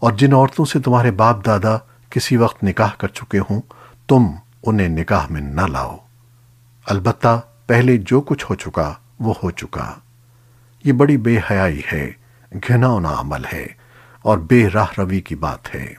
اور جن عورتوں سے تمہارے باپ دادا کسی وقت نکاح کر چکے ہوں، تم انہیں نکاح میں نہ لاؤ۔ البتہ پہلے جو کچھ ہو چکا، وہ ہو چکا۔ یہ بڑی بے حیائی ہے گھناؤنا عمل ہے اور بے راہ روی کی بات ہے۔